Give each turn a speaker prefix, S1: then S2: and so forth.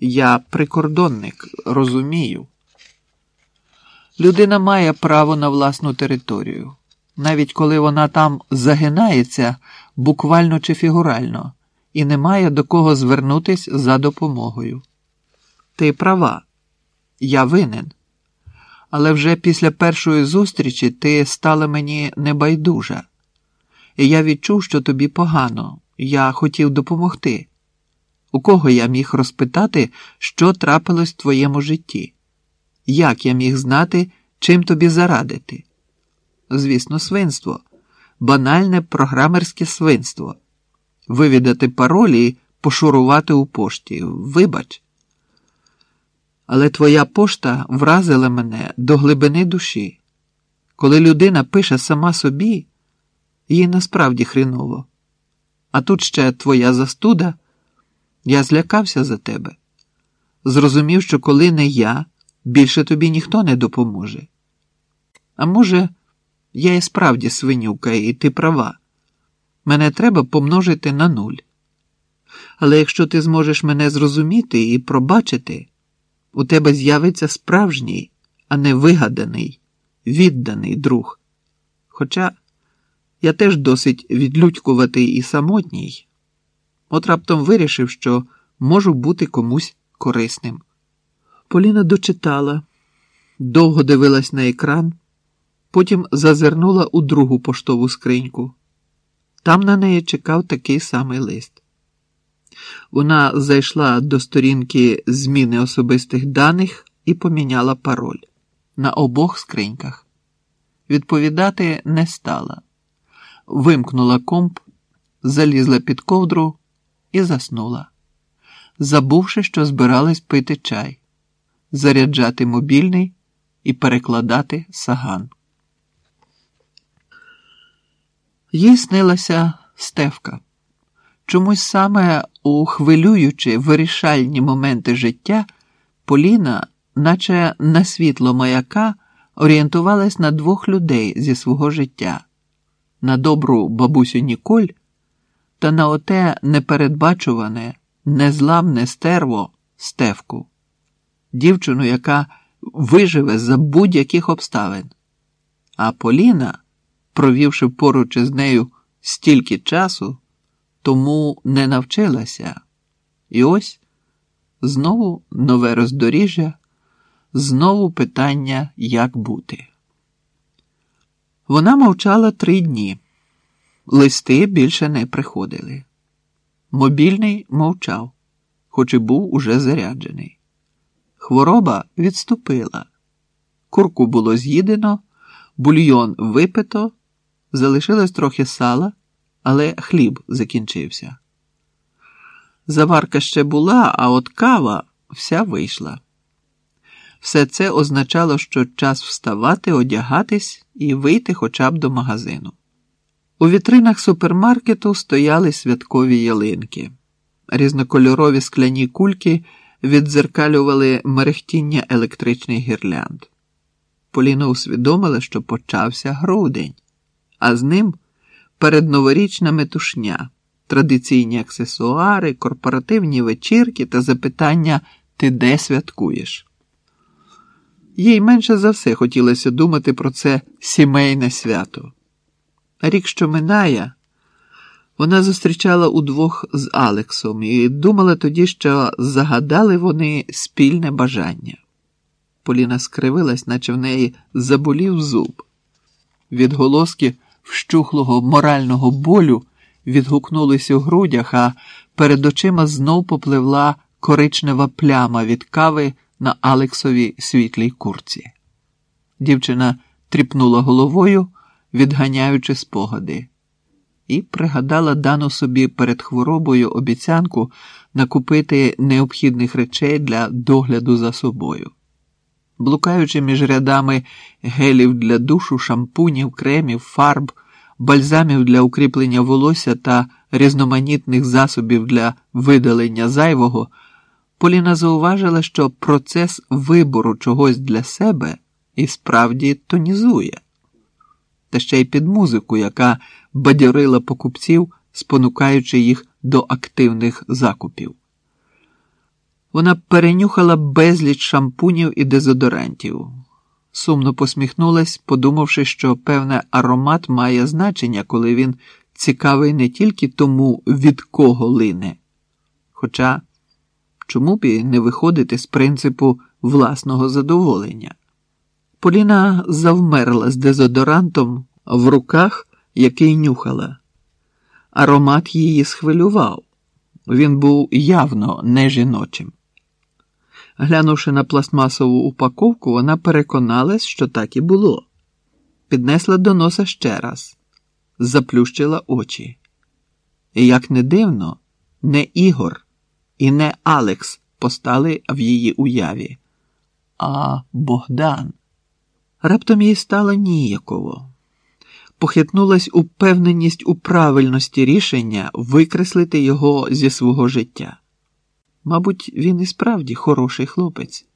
S1: Я прикордонник, розумію. Людина має право на власну територію, навіть коли вона там загинається буквально чи фігурально, і не має до кого звернутись за допомогою. Ти права, я винен. Але вже після першої зустрічі ти стала мені небайдужа, і я відчув, що тобі погано. Я хотів допомогти. У кого я міг розпитати, що трапилось в твоєму житті? Як я міг знати, чим тобі зарадити? Звісно, свинство, банальне програмерське свинство. Вивідати паролі і пошурувати у пошті. Вибач. Але твоя пошта вразила мене до глибини душі. Коли людина пише сама собі, їй насправді хріново. А тут ще твоя застуда. Я злякався за тебе. Зрозумів, що коли не я, більше тобі ніхто не допоможе. А може, я і справді свинюка, і ти права. Мене треба помножити на нуль. Але якщо ти зможеш мене зрозуміти і пробачити, у тебе з'явиться справжній, а не вигаданий, відданий друг. Хоча я теж досить відлюдькуватий і самотній, от раптом вирішив, що можу бути комусь корисним. Поліна дочитала, довго дивилась на екран, потім зазирнула у другу поштову скриньку. Там на неї чекав такий самий лист. Вона зайшла до сторінки зміни особистих даних і поміняла пароль на обох скриньках. Відповідати не стала. Вимкнула комп, залізла під ковдру і заснула, забувши, що збиралась пити чай, заряджати мобільний і перекладати саган. Їй снилася Стевка. Чомусь саме у хвилюючі вирішальні моменти життя Поліна, наче на світло маяка, орієнтувалась на двох людей зі свого життя, на добру бабусю Ніколь та на оте непередбачуване, незламне стерво Стевку, дівчину, яка виживе за будь-яких обставин. А Поліна, провівши поруч із нею стільки часу, тому не навчилася. І ось знову нове роздоріжжя, знову питання, як бути. Вона мовчала три дні. Листи більше не приходили. Мобільний мовчав, хоч і був уже заряджений. Хвороба відступила. Курку було з'їдено, бульйон випито, залишилось трохи сала але хліб закінчився. Заварка ще була, а от кава вся вийшла. Все це означало, що час вставати, одягатись і вийти хоча б до магазину. У вітринах супермаркету стояли святкові ялинки, різнокольорові скляні кульки віддзеркалювали мерехтіння електричних гірлянд. Поліна усвідомила, що почався грудень, а з ним передноворічна метушня, традиційні аксесуари, корпоративні вечірки та запитання ти де святкуєш. Їй менше за все хотілося думати про це сімейне свято. Рік, що минає, вона зустрічала удвох з Алексом і думала тоді, що загадали вони спільне бажання. Поліна скривилась, наче в неї заболів зуб. Відголоски вщухлого морального болю відгукнулись у грудях, а перед очима знов попливла коричнева пляма від кави на Алексовій світлій курці. Дівчина тріпнула головою, відганяючи спогади, і пригадала дану собі перед хворобою обіцянку накупити необхідних речей для догляду за собою. Блукаючи між рядами гелів для душу, шампунів, кремів, фарб, бальзамів для укріплення волосся та різноманітних засобів для видалення зайвого, Поліна зауважила, що процес вибору чогось для себе і справді тонізує, та ще й під музику, яка бадьорила покупців, спонукаючи їх до активних закупів. Вона перенюхала безліч шампунів і дезодорантів. Сумно посміхнулась, подумавши, що певне аромат має значення, коли він цікавий не тільки тому, від кого лине. Хоча чому б і не виходити з принципу власного задоволення? Поліна завмерла з дезодорантом в руках, який нюхала. Аромат її схвилював. Він був явно не жіночим. Глянувши на пластмасову упаковку, вона переконалась, що так і було. Піднесла до носа ще раз, заплющила очі. І, як не дивно, не Ігор і не Алекс постали в її уяві, а Богдан. Раптом їй стало ніяково. Похитнулась упевненість у правильності рішення викреслити його зі свого життя. Мабуть, він і справді хороший хлопець.